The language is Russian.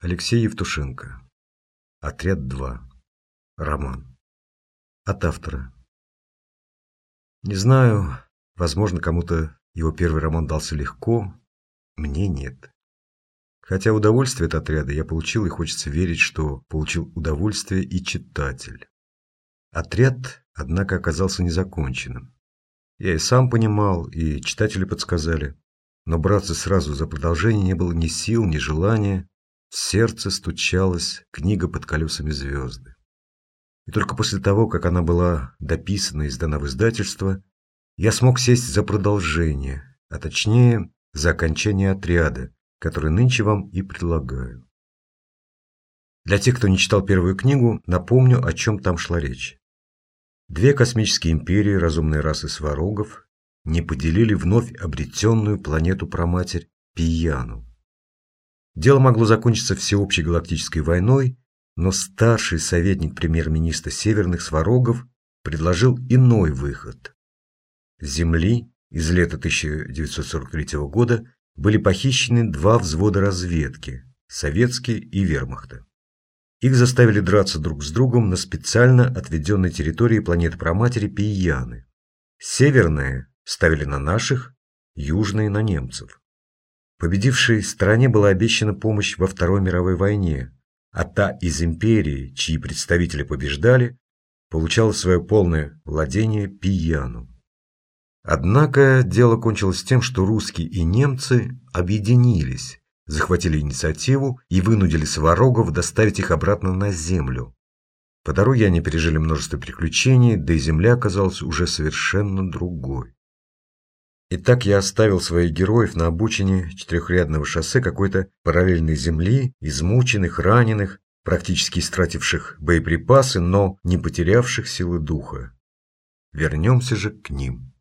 Алексей Евтушенко. Отряд 2. Роман. От автора. Не знаю, возможно, кому-то его первый роман дался легко, мне нет. Хотя удовольствие от отряда я получил, и хочется верить, что получил удовольствие и читатель. Отряд, однако, оказался незаконченным. Я и сам понимал, и читатели подсказали. Но браться сразу за продолжение не было ни сил, ни желания, в сердце стучалась книга под колесами звезды. И только после того, как она была дописана и сдана в издательство, я смог сесть за продолжение, а точнее, за окончание отряда, который нынче вам и предлагаю. Для тех, кто не читал первую книгу, напомню, о чем там шла речь. Две космические империи разумной расы сварогов не поделили вновь обретенную планету-проматерь Пияну. Дело могло закончиться всеобщей галактической войной, но старший советник премьер-министра Северных Сварогов предложил иной выход. Земли из лета 1943 года были похищены два взвода разведки – советские и вермахта. Их заставили драться друг с другом на специально отведенной территории планеты Проматери Пияны. Северные ставили на наших, южные – на немцев. Победившей стране была обещана помощь во Второй мировой войне, а та из империи, чьи представители побеждали, получала свое полное владение Пияну. Однако дело кончилось тем, что русские и немцы объединились, захватили инициативу и вынудили сварогов доставить их обратно на землю. По дороге они пережили множество приключений, да и земля оказалась уже совершенно другой. Итак, я оставил своих героев на обочине четырехрядного шоссе какой-то параллельной земли, измученных, раненых, практически истративших боеприпасы, но не потерявших силы духа. Вернемся же к ним.